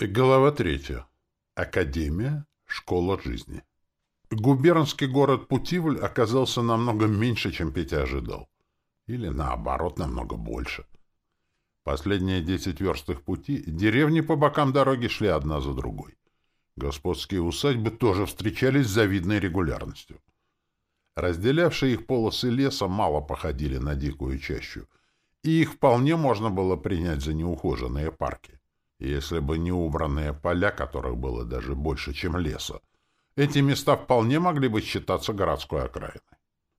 Глава третья. Академия. Школа жизни. Губернский город Путивль оказался намного меньше, чем Петя ожидал. Или, наоборот, намного больше. Последние десять верст их пути деревни по бокам дороги шли одна за другой. Господские усадьбы тоже встречались с завидной регулярностью. Разделявшие их полосы леса мало походили на дикую чащу, и их вполне можно было принять за неухоженные парки. Если бы не убранные поля, которых было даже больше, чем леса, эти места вполне могли бы считаться городской окраиной.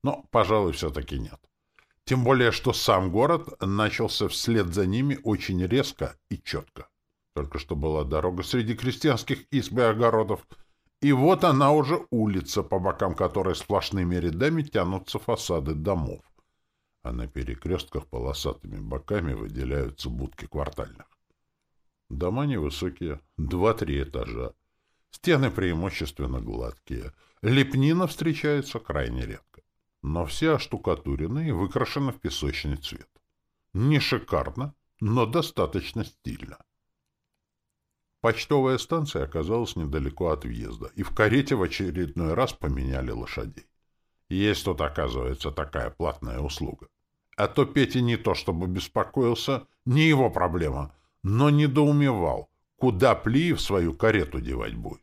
Но, пожалуй, все-таки нет. Тем более, что сам город начался вслед за ними очень резко и четко. Только что была дорога среди крестьянских изб и огородов, и вот она уже улица, по бокам которой сплошными рядами тянутся фасады домов, а на перекрестках полосатыми боками выделяются будки квартальных. Дома невысокие, два-три этажа. Стены преимущественно гладкие. Лепнина встречается крайне редко. Но все оштукатурены и выкрашены в песочный цвет. Не шикарно, но достаточно стильно. Почтовая станция оказалась недалеко от въезда, и в карете в очередной раз поменяли лошадей. Есть тут, оказывается, такая платная услуга. А то Петя не то чтобы беспокоился, не его проблема — но недоумевал, куда Плиев свою карету девать будет.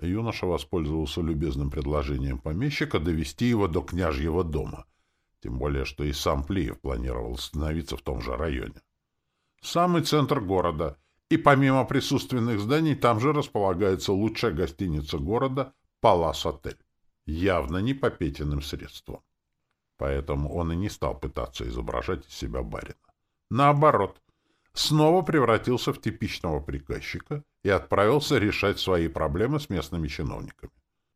Юноша воспользовался любезным предложением помещика довести его до княжьего дома, тем более, что и сам Плиев планировал остановиться в том же районе. Самый центр города, и помимо присутственных зданий там же располагается лучшая гостиница города «Палас-отель», явно не по Петиным средствам. Поэтому он и не стал пытаться изображать из себя барина. Наоборот, снова превратился в типичного приказчика и отправился решать свои проблемы с местными чиновниками.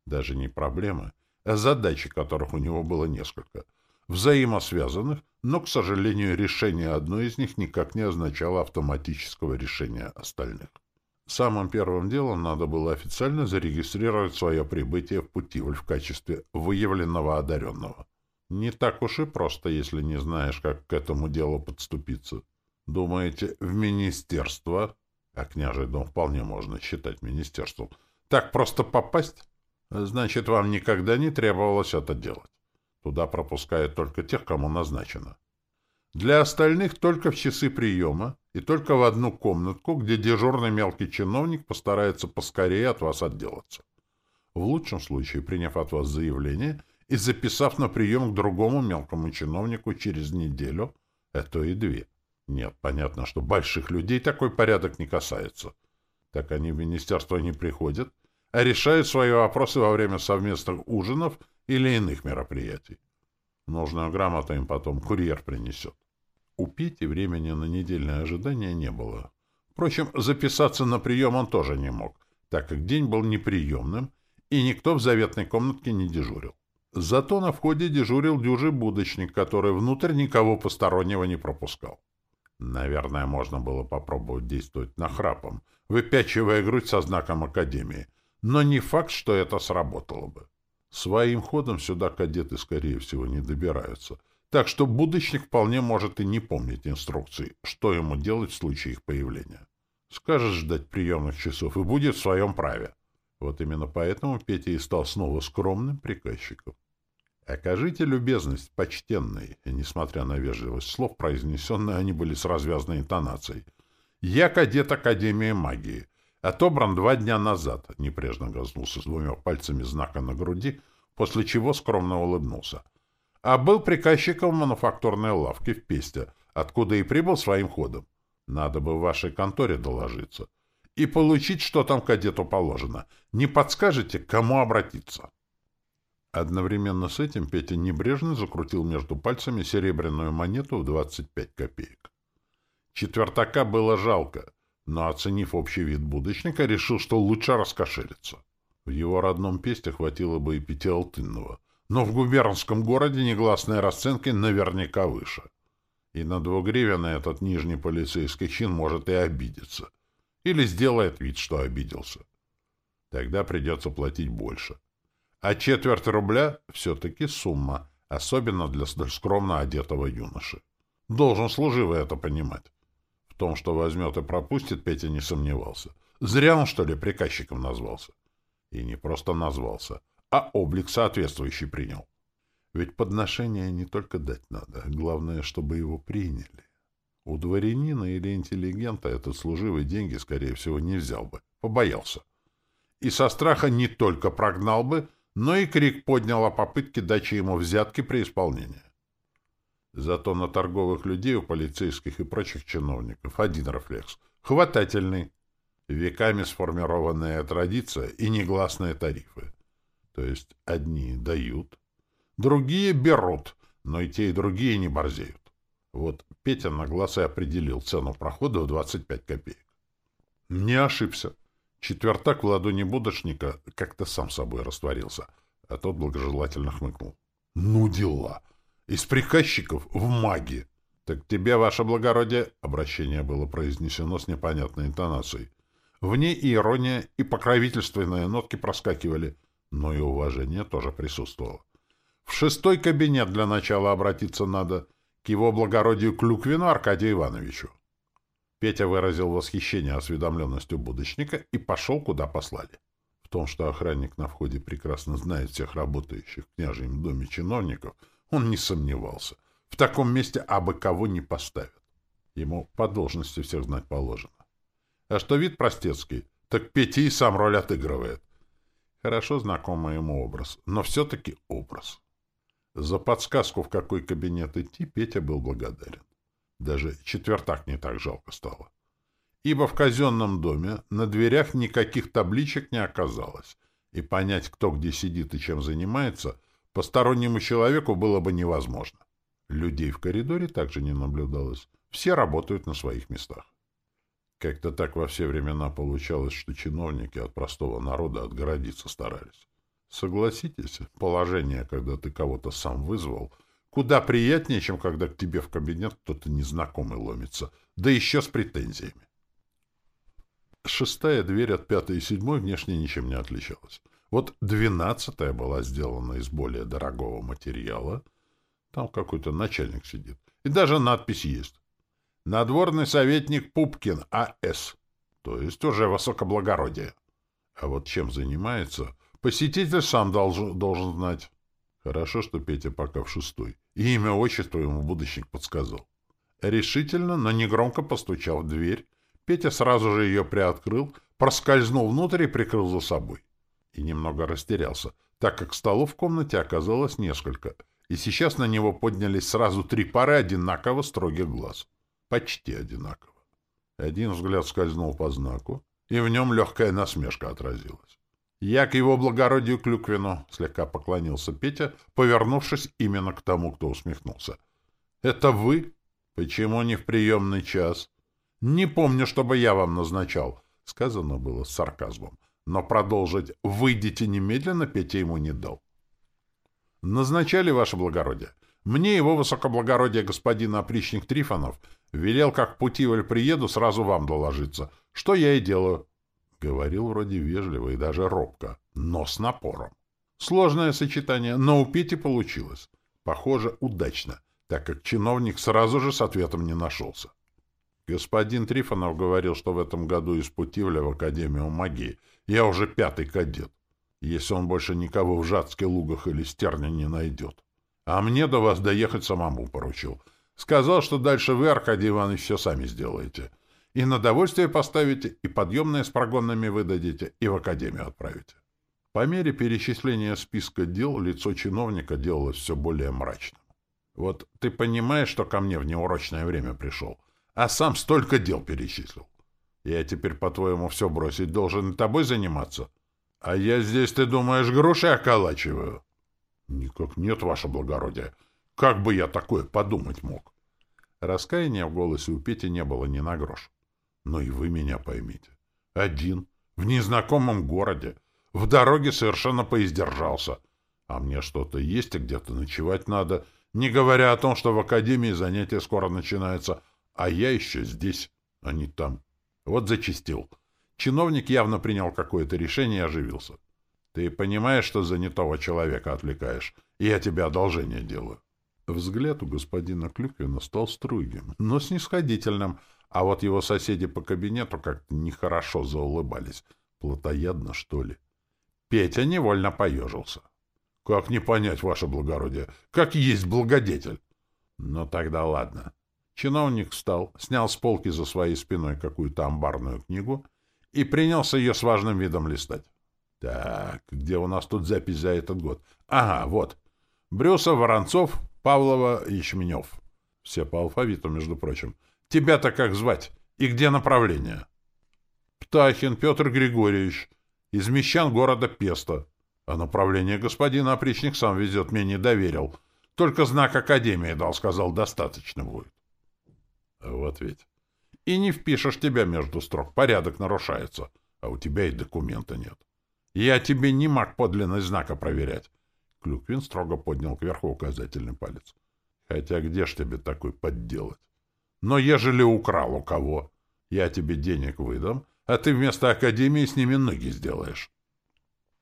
Даже не проблемы, а задачи, которых у него было несколько. Взаимосвязанных, но, к сожалению, решение одной из них никак не означало автоматического решения остальных. Самым первым делом надо было официально зарегистрировать свое прибытие в Путивль в качестве выявленного одаренного. Не так уж и просто, если не знаешь, как к этому делу подступиться. Думаете, в министерство, а княжий дом вполне можно считать министерством, так просто попасть? Значит, вам никогда не требовалось это делать. Туда пропускают только тех, кому назначено. Для остальных только в часы приема и только в одну комнатку, где дежурный мелкий чиновник постарается поскорее от вас отделаться. В лучшем случае, приняв от вас заявление и записав на прием к другому мелкому чиновнику через неделю, это и две. Нет, понятно, что больших людей такой порядок не касается. Так они в министерство не приходят, а решают свои вопросы во время совместных ужинов или иных мероприятий. Нужную грамоту им потом курьер принесет. У Пети времени на недельное ожидание не было. Впрочем, записаться на прием он тоже не мог, так как день был неприемным, и никто в заветной комнатке не дежурил. Зато на входе дежурил дюжий будочник, который внутрь никого постороннего не пропускал. Наверное, можно было попробовать действовать нахрапом, выпячивая грудь со знаком Академии. Но не факт, что это сработало бы. Своим ходом сюда кадеты, скорее всего, не добираются. Так что будущник вполне может и не помнить инструкций, что ему делать в случае их появления. Скажешь ждать приемных часов и будет в своем праве. Вот именно поэтому Петя и стал снова скромным приказчиком. «Окажите любезность, почтенный», несмотря на вежливость слов, произнесенные они были с развязной интонацией. «Я кадет Академии магии. Отобран два дня назад», — непрежно грознулся с двумя пальцами знака на груди, после чего скромно улыбнулся. «А был приказчиком мануфактурной лавки в Песте, откуда и прибыл своим ходом. Надо бы в вашей конторе доложиться. И получить, что там кадету положено. Не подскажете, к кому обратиться?» Одновременно с этим Петя небрежно закрутил между пальцами серебряную монету в 25 копеек. Четвертака было жалко, но, оценив общий вид будочника, решил, что лучше раскошелиться. В его родном песте хватило бы и пятиалтынного, но в губернском городе негласные расценки наверняка выше. И на двугривенный этот нижний полицейский чин может и обидеться. Или сделает вид, что обиделся. Тогда придется платить больше. — а четверть рубля — все-таки сумма, особенно для столь скромно одетого юноши. Должен служивый это понимать. В том, что возьмет и пропустит, Петя не сомневался. Зря он, что ли, приказчиком назвался. И не просто назвался, а облик соответствующий принял. Ведь подношение не только дать надо, главное, чтобы его приняли. У дворянина или интеллигента этот служивый деньги, скорее всего, не взял бы, побоялся. И со страха не только прогнал бы, но и крик поднял о попытке дачи ему взятки при исполнении. Зато на торговых людей у полицейских и прочих чиновников один рефлекс — хватательный. Веками сформированная традиция и негласные тарифы. То есть одни дают, другие берут, но и те, и другие не борзеют. Вот Петя на глаз и определил цену прохода в 25 копеек. Не ошибся. Четвертак в ладони будочника как-то сам собой растворился, а тот благожелательно хмыкнул. «Ну дела! Из приказчиков в маги!» «Так тебе, ваше благородие!» — обращение было произнесено с непонятной интонацией. В ней и ирония, и покровительственные нотки проскакивали, но и уважение тоже присутствовало. В шестой кабинет для начала обратиться надо, к его благородию Клюквину Аркадию Ивановичу. Петя выразил восхищение осведомленностью будочника и пошел, куда послали. В том, что охранник на входе прекрасно знает всех работающих в княжьем доме чиновников, он не сомневался. В таком месте абы кого не поставят. Ему по должности всех знать положено. А что вид простецкий, так Петя и сам роль отыгрывает. Хорошо знакомый ему образ, но все-таки образ. За подсказку, в какой кабинет идти, Петя был благодарен. Даже четвертак не так жалко стало. Ибо в казенном доме на дверях никаких табличек не оказалось, и понять, кто где сидит и чем занимается, постороннему человеку было бы невозможно. Людей в коридоре также не наблюдалось. Все работают на своих местах. Как-то так во все времена получалось, что чиновники от простого народа отгородиться старались. Согласитесь, положение, когда ты кого-то сам вызвал — Куда приятнее, чем когда к тебе в кабинет кто-то незнакомый ломится, да еще с претензиями. Шестая дверь от пятой и седьмой внешне ничем не отличалась. Вот двенадцатая была сделана из более дорогого материала. Там какой-то начальник сидит. И даже надпись есть. Надворный советник Пупкин А.С. То есть уже высокоблагородие. А вот чем занимается, посетитель сам должен, должен знать. Хорошо, что Петя пока в шестой. И имя отчество ему будущник подсказал. Решительно, но негромко постучал в дверь. Петя сразу же ее приоткрыл, проскользнул внутрь и прикрыл за собой. И немного растерялся, так как столов в комнате оказалось несколько, и сейчас на него поднялись сразу три пары одинаково строгих глаз. Почти одинаково. Один взгляд скользнул по знаку, и в нем легкая насмешка отразилась. «Я к его благородию Клюквину», — слегка поклонился Петя, повернувшись именно к тому, кто усмехнулся. «Это вы? Почему не в приемный час?» «Не помню, чтобы я вам назначал», — сказано было с сарказмом. Но продолжить «выйдите немедленно» Петя ему не дал. «Назначали, ваше благородие. Мне его высокоблагородие господин опричник Трифонов велел, как путиваль приеду, сразу вам доложиться, что я и делаю». Говорил вроде вежливо и даже робко, но с напором. Сложное сочетание, но у Пети получилось. Похоже, удачно, так как чиновник сразу же с ответом не нашелся. Господин Трифонов говорил, что в этом году из Путивля в Академию магии я уже пятый кадет, если он больше никого в Жацке, Лугах или Стерне не найдет. А мне до вас доехать самому поручил. Сказал, что дальше вы, Аркадий Иванович, все сами сделаете. И на довольствие поставите, и подъемные с прогонными выдадите, и в академию отправите. По мере перечисления списка дел лицо чиновника делалось все более мрачным. Вот ты понимаешь, что ко мне в неурочное время пришел, а сам столько дел перечислил. Я теперь, по-твоему, все бросить должен и тобой заниматься? А я здесь, ты думаешь, груши околачиваю? Никак нет, ваше благородие. Как бы я такое подумать мог? Раскаяния в голосе у Пети не было ни на грош. Но и вы меня поймите. Один, в незнакомом городе, в дороге совершенно поиздержался. А мне что-то есть и где-то ночевать надо, не говоря о том, что в академии занятия скоро начинаются, а я еще здесь, а не там. Вот зачистил. Чиновник явно принял какое-то решение и оживился. Ты понимаешь, что занятого человека отвлекаешь, и я тебе одолжение делаю. Взгляд у господина Клюквина стал строгим, но снисходительным, А вот его соседи по кабинету как-то нехорошо заулыбались. Плотоядно, что ли? Петя невольно поежился. — Как не понять, ваше благородие? Как есть благодетель? — Ну тогда ладно. Чиновник встал, снял с полки за своей спиной какую-то амбарную книгу и принялся ее с важным видом листать. Так, где у нас тут запись за этот год? Ага, вот. Брюсов, Воронцов, Павлова, Ячменев. Все по алфавиту, между прочим. Тебя-то как звать? И где направление? Птахин Петр Григорьевич. Из мещан города Песта. А направление господина опричник сам везет, мне не доверил. Только знак Академии дал, сказал, достаточно будет. Вот ведь. И не впишешь тебя между строк, порядок нарушается, а у тебя и документа нет. Я тебе не маг подлинность знака проверять. Клюквин строго поднял кверху указательный палец. Хотя где ж тебе такой подделать? Но ежели украл у кого, я тебе денег выдам, а ты вместо академии с ними ноги сделаешь.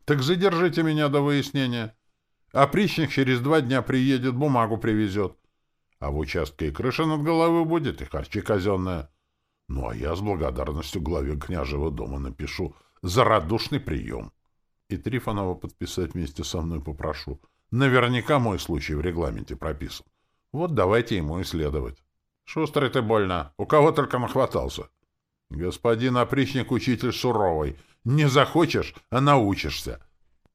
Так задержите меня до выяснения. Опричник через два дня приедет, бумагу привезет. А в участке и крыша над головой будет, и харчи казенная. Ну, а я с благодарностью главе княжего дома напишу за радушный прием. И Трифонова подписать вместе со мной попрошу. Наверняка мой случай в регламенте прописан. Вот давайте ему исследовать. Шустрый ты больно. У кого только нахватался. Господин опричник учитель суровый. Не захочешь, а научишься.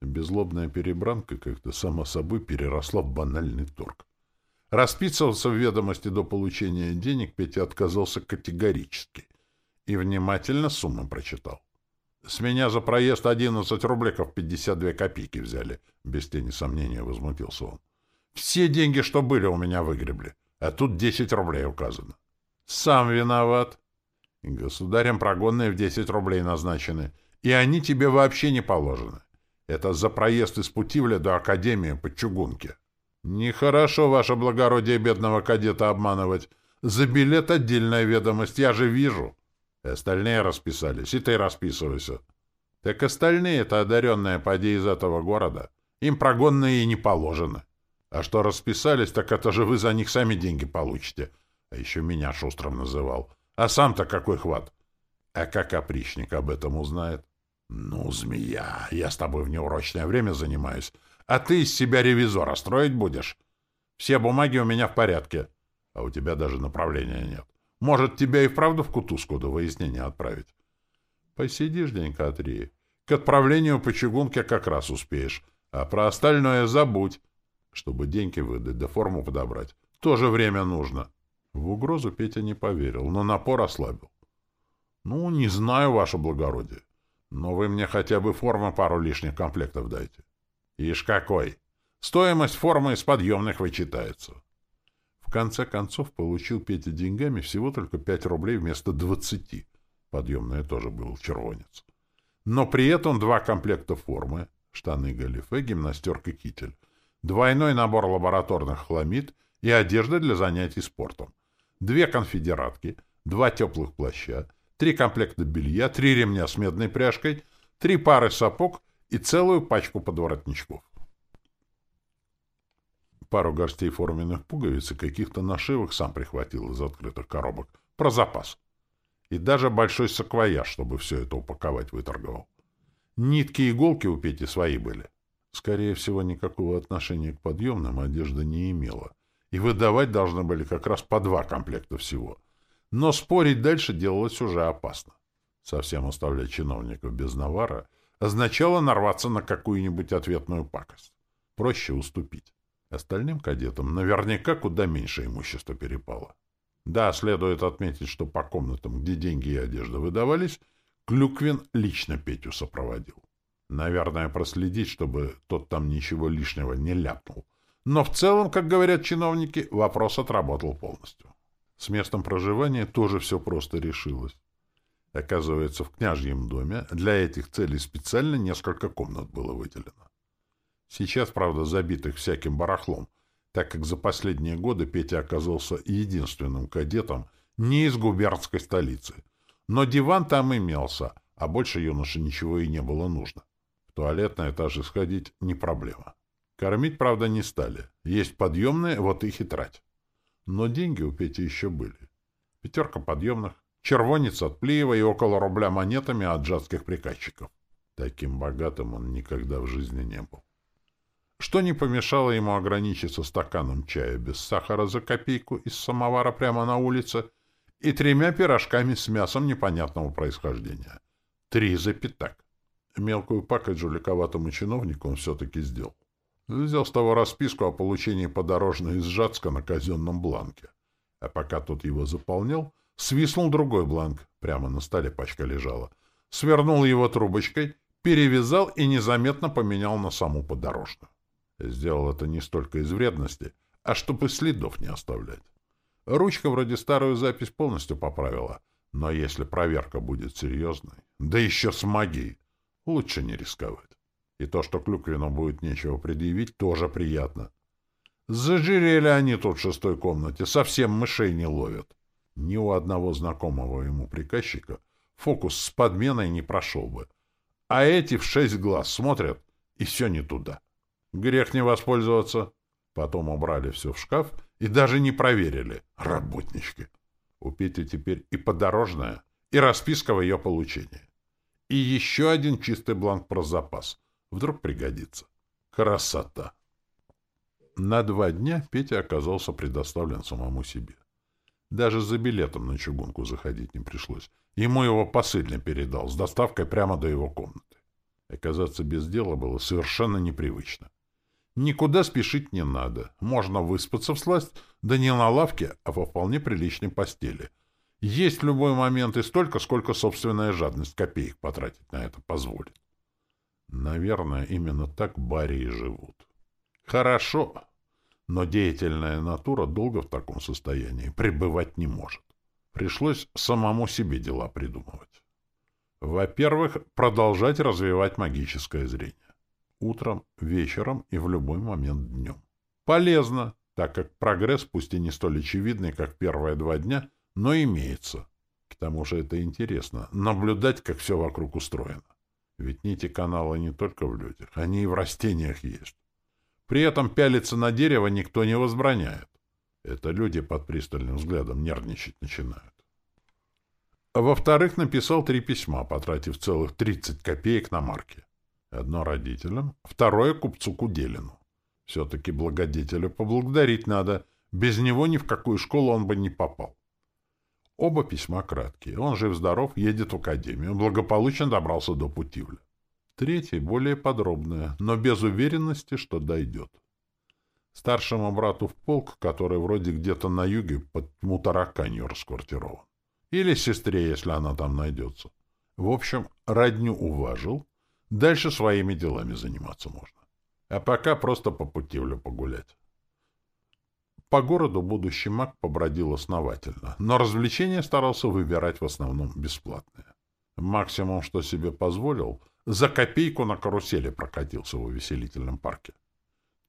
Безлобная перебранка как-то сама собой переросла в банальный торг. Расписываться в ведомости до получения денег Петя отказался категорически и внимательно сумму прочитал. «С меня за проезд одиннадцать рубликов пятьдесят две копейки взяли», — без тени сомнения возмутился он. «Все деньги, что были, у меня выгребли, а тут десять рублей указано». «Сам виноват». «Государем прогонные в десять рублей назначены, и они тебе вообще не положены. Это за проезд из Путивля до Академии по чугунке». Нехорошо, ваше благородие, бедного кадета обманывать. За билет отдельная ведомость, я же вижу. Остальные расписались, и ты расписывайся. Так остальные-то одаренные, поди из этого города. Им прогонные и не положено. А что расписались, так это же вы за них сами деньги получите. А еще меня шустрым называл. А сам-то какой хват? А как опричник об этом узнает? Ну, змея, я с тобой в неурочное время занимаюсь. А ты из себя ревизора строить будешь? Все бумаги у меня в порядке. А у тебя даже направления нет. Может, тебя и вправду в кутузку до выяснения отправить? Посидишь денька три. К отправлению по чугунке как раз успеешь. А про остальное забудь. Чтобы деньги выдать, да форму подобрать. Тоже время нужно. В угрозу Петя не поверил, но напор ослабил. Ну, не знаю, ваше благородие. Но вы мне хотя бы формы пару лишних комплектов дайте. Ишь какой! Стоимость формы из подъемных вычитается. В конце концов получил Петя деньгами всего только пять рублей вместо двадцати. Подъемная тоже был червонец. Но при этом два комплекта формы, штаны галифе, гимнастерка китель, двойной набор лабораторных хламид и одежда для занятий спортом, две конфедератки, два теплых плаща, три комплекта белья, три ремня с медной пряжкой, три пары сапог и целую пачку подворотничков. Пару горстей форменных пуговиц и каких-то нашивок сам прихватил из открытых коробок. Про запас. И даже большой саквояж, чтобы все это упаковать, выторговал. Нитки и иголки у Пети свои были. Скорее всего, никакого отношения к подъемным одежда не имела. И выдавать должны были как раз по два комплекта всего. Но спорить дальше делалось уже опасно. Совсем оставлять чиновников без навара — означало нарваться на какую-нибудь ответную пакость. Проще уступить. Остальным кадетам наверняка куда меньше имущества перепало. Да, следует отметить, что по комнатам, где деньги и одежда выдавались, Клюквин лично Петю сопроводил. Наверное, проследить, чтобы тот там ничего лишнего не ляпнул. Но в целом, как говорят чиновники, вопрос отработал полностью. С местом проживания тоже все просто решилось. Оказывается, в княжьем доме для этих целей специально несколько комнат было выделено. Сейчас, правда, забитых всяким барахлом, так как за последние годы Петя оказался единственным кадетом не из губернской столицы. Но диван там имелся, а больше юноше ничего и не было нужно. В туалет на этаже сходить не проблема. Кормить, правда, не стали. Есть подъемные, вот их и трать. Но деньги у Пети еще были. Пятерка подъемных, червонец от Плиева и около рубля монетами от жадских приказчиков. Таким богатым он никогда в жизни не был. Что не помешало ему ограничиться стаканом чая без сахара за копейку из самовара прямо на улице и тремя пирожками с мясом непонятного происхождения. Три за пятак. Мелкую пакость жуликоватому чиновнику он все-таки сделал. Взял с того расписку о получении подорожной из Жацка на казенном бланке. А пока тот его заполнял, свистнул другой бланк. Прямо на столе пачка лежала. Свернул его трубочкой, перевязал и незаметно поменял на саму подорожную. Сделал это не столько из вредности, а чтобы следов не оставлять. Ручка вроде старую запись полностью поправила, но если проверка будет серьезной, да еще с магией, лучше не рисковать. И то, что Клюквину будет нечего предъявить, тоже приятно. Зажирели они тут в шестой комнате, совсем мышей не ловят. Ни у одного знакомого ему приказчика фокус с подменой не прошел бы. А эти в шесть глаз смотрят, и все не туда. Грех не воспользоваться. Потом убрали все в шкаф и даже не проверили. Работнички. У Пети теперь и подорожная, и расписка в ее получении. И еще один чистый бланк про запас — Вдруг пригодится. Красота! На два дня Петя оказался предоставлен самому себе. Даже за билетом на чугунку заходить не пришлось. Ему его посыльный передал, с доставкой прямо до его комнаты. Оказаться без дела было совершенно непривычно. Никуда спешить не надо. Можно выспаться в сласть, да не на лавке, а во вполне приличной постели. Есть в любой момент и столько, сколько собственная жадность копеек потратить на это позволит. Наверное, именно так барии живут. Хорошо, но деятельная натура долго в таком состоянии пребывать не может. Пришлось самому себе дела придумывать. Во-первых, продолжать развивать магическое зрение. Утром, вечером и в любой момент днем. Полезно, так как прогресс, пусть и не столь очевидный, как первые два дня, но имеется. К тому же это интересно — наблюдать, как все вокруг устроено. Ведь нити канала не только в людях, они и в растениях есть. При этом пялиться на дерево никто не возбраняет. Это люди под пристальным взглядом нервничать начинают. Во-вторых, написал три письма, потратив целых 30 копеек на марки. Одно родителям, второе купцу Куделину. Все-таки благодетелю поблагодарить надо. Без него ни в какую школу он бы не попал. Оба письма краткие. Он жив-здоров, едет в академию, благополучно добрался до Путивля. Третье более подробное, но без уверенности, что дойдет. Старшему брату в полк, который вроде где-то на юге под Мутараканью расквартирован. Или сестре, если она там найдется. В общем, родню уважил, дальше своими делами заниматься можно. А пока просто по Путивлю погулять. По городу будущий маг побродил основательно, но развлечения старался выбирать в основном бесплатные. Максимум, что себе позволил, за копейку на карусели прокатился в увеселительном парке.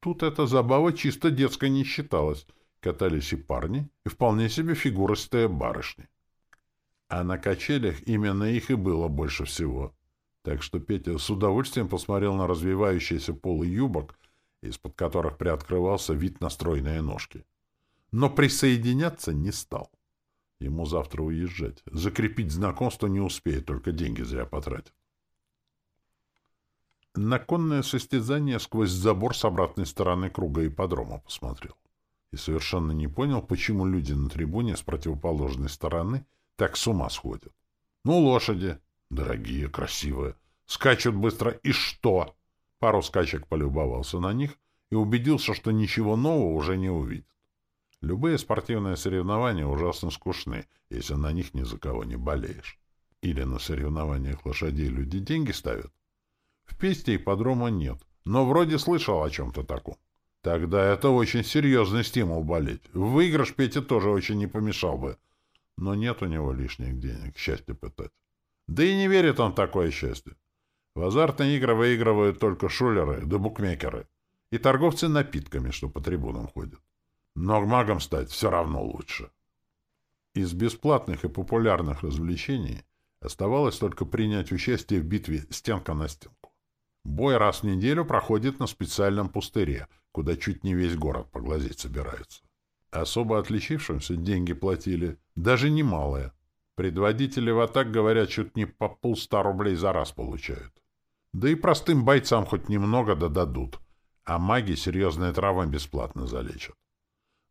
Тут эта забава чисто детской не считалась. Катались и парни, и вполне себе фигуристые барышни. А на качелях именно их и было больше всего. Так что Петя с удовольствием посмотрел на развивающиеся полы юбок, из-под которых приоткрывался вид на стройные ножки но присоединяться не стал. Ему завтра уезжать. Закрепить знакомство не успеет, только деньги зря потратит. На конное состязание сквозь забор с обратной стороны круга ипподрома посмотрел. И совершенно не понял, почему люди на трибуне с противоположной стороны так с ума сходят. Ну, лошади. Дорогие, красивые. Скачут быстро. И что? Пару скачек полюбовался на них и убедился, что ничего нового уже не увидит. Любые спортивные соревнования ужасно скучны, если на них ни за кого не болеешь. Или на соревнованиях лошадей люди деньги ставят. В Песте ипподрома нет, но вроде слышал о чем-то таком. Тогда это очень серьезный стимул болеть. Выигрыш Пете тоже очень не помешал бы. Но нет у него лишних денег счастье пытать. Да и не верит он в такое счастье. В азартные игры выигрывают только шулеры да букмекеры и торговцы напитками, что по трибунам ходят. Но магом стать все равно лучше. Из бесплатных и популярных развлечений оставалось только принять участие в битве стенка на стенку. Бой раз в неделю проходит на специальном пустыре, куда чуть не весь город поглазеть собирается. Особо отличившимся деньги платили, даже немалые. Предводители в атак, говорят, чуть не по полста рублей за раз получают. Да и простым бойцам хоть немного да дадут, а маги серьезные травмы бесплатно залечат.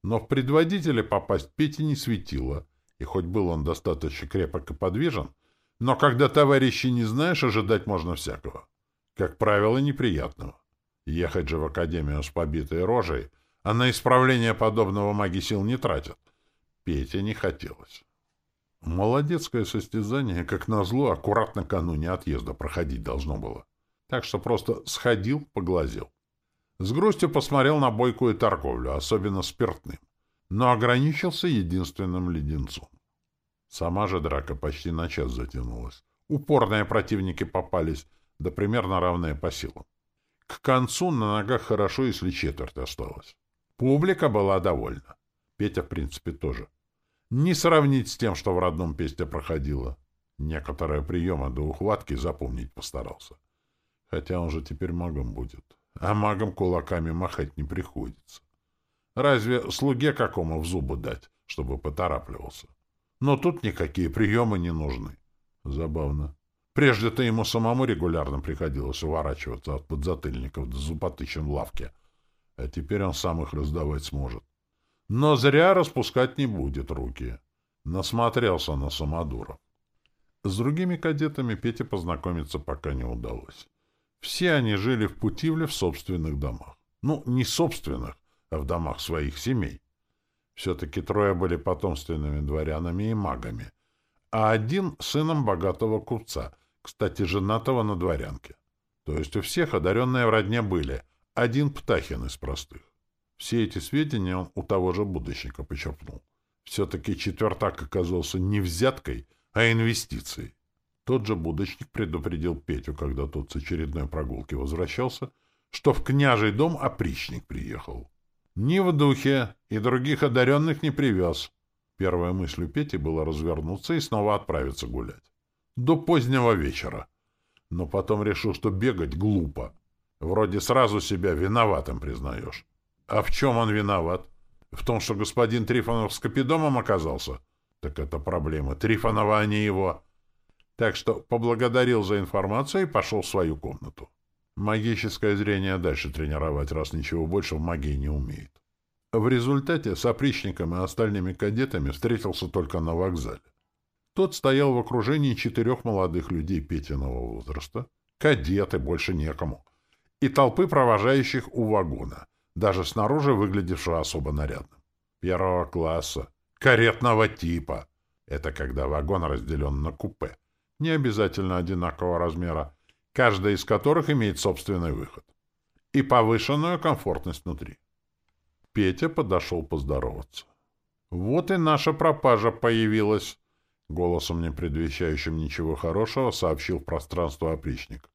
Но в предводителя попасть Пете не светило, и хоть был он достаточно крепок и подвижен, но когда товарищи не знаешь, ожидать можно всякого. Как правило, неприятного. Ехать же в академию с побитой рожей, а на исправление подобного маги сил не тратят. Пете не хотелось. Молодецкое состязание, как назло, аккуратно накануне отъезда проходить должно было. Так что просто сходил, поглазел. С грустью посмотрел на бойкую торговлю, особенно спиртным, но ограничился единственным леденцом. Сама же драка почти на час затянулась. Упорные противники попались, да примерно равные по силам. К концу на ногах хорошо, если четверть осталась. Публика была довольна. Петя, в принципе, тоже. Не сравнить с тем, что в родном песте проходило. Некоторые приемы до ухватки запомнить постарался. Хотя он же теперь магом будет а магам кулаками махать не приходится. Разве слуге какому в зубы дать, чтобы поторапливался? Но тут никакие приемы не нужны. Забавно. Прежде-то ему самому регулярно приходилось уворачиваться от подзатыльников до зуботычин в лавке, а теперь он сам их раздавать сможет. Но зря распускать не будет руки. Насмотрелся на самодуров. С другими кадетами Пете познакомиться пока не удалось. Все они жили в Путивле в собственных домах. Ну, не собственных, а в домах своих семей. Все-таки трое были потомственными дворянами и магами, а один — сыном богатого купца, кстати, женатого на дворянке. То есть у всех одаренные в родне были, один Птахин из простых. Все эти сведения он у того же будущника почерпнул. Все-таки четвертак оказался не взяткой, а инвестицией. Тот же будочник предупредил Петю, когда тот с очередной прогулки возвращался, что в княжий дом опричник приехал. Ни в духе, и других одаренных не привез. Первой мыслью Пети было развернуться и снова отправиться гулять. До позднего вечера. Но потом решил, что бегать глупо. Вроде сразу себя виноватым признаешь. А в чем он виноват? В том, что господин Трифонов с Капидомом оказался? Так это проблема Трифонова, а не его. Так что поблагодарил за информацию и пошел в свою комнату. Магическое зрение дальше тренировать, раз ничего больше в магии не умеет. В результате с опричником и остальными кадетами встретился только на вокзале. Тот стоял в окружении четырех молодых людей Петиного возраста, кадеты, больше некому, и толпы провожающих у вагона, даже снаружи выглядевшего особо нарядным. Первого класса, каретного типа. Это когда вагон разделен на купе не обязательно одинакового размера, каждая из которых имеет собственный выход, и повышенную комфортность внутри. Петя подошел поздороваться. «Вот и наша пропажа появилась», — голосом, не предвещающим ничего хорошего, сообщил в пространство опричник.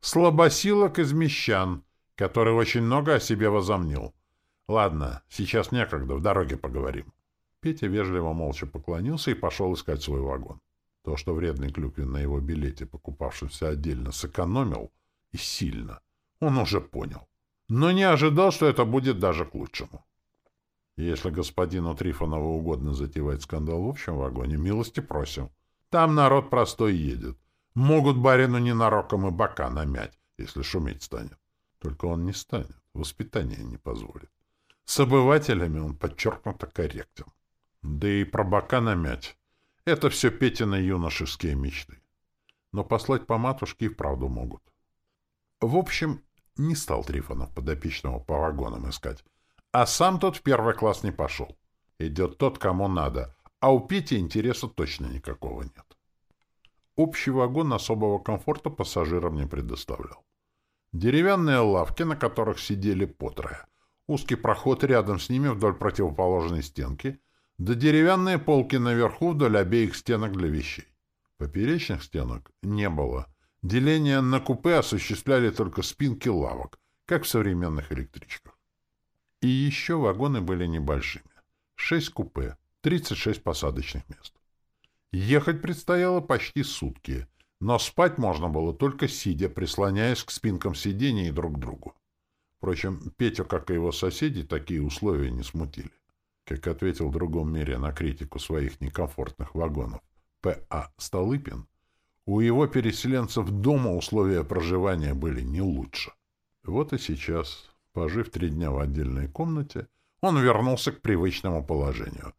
«Слабосилок из мещан, который очень много о себе возомнил. Ладно, сейчас некогда, в дороге поговорим». Петя вежливо молча поклонился и пошел искать свой вагон. То, что вредный Клюквин на его билете, покупавшемся отдельно, сэкономил, и сильно, он уже понял. Но не ожидал, что это будет даже к лучшему. Если господину Трифонову угодно затевать скандал в общем вагоне, милости просим. Там народ простой едет. Могут барину ненароком и бока намять, если шуметь станет. Только он не станет, воспитание не позволит. С обывателями он подчеркнуто корректен. Да и про бока намять это все Петины юношеские мечты. Но послать по матушке и вправду могут. В общем, не стал Трифонов подопечного по вагонам искать. А сам тот в первый класс не пошел. Идет тот, кому надо. А у Пети интереса точно никакого нет. Общий вагон особого комфорта пассажирам не предоставлял. Деревянные лавки, на которых сидели по. Узкий проход рядом с ними вдоль противоположной стенки — да деревянные полки наверху вдоль обеих стенок для вещей. Поперечных стенок не было. Деление на купе осуществляли только спинки лавок, как в современных электричках. И еще вагоны были небольшими. Шесть купе, 36 посадочных мест. Ехать предстояло почти сутки, но спать можно было только сидя, прислоняясь к спинкам сидений друг к другу. Впрочем, Петю, как и его соседи, такие условия не смутили как ответил в другом мире на критику своих некомфортных вагонов. П.А. Столыпин, у его переселенцев дома условия проживания были не лучше. Вот и сейчас, пожив три дня в отдельной комнате, он вернулся к привычному положению.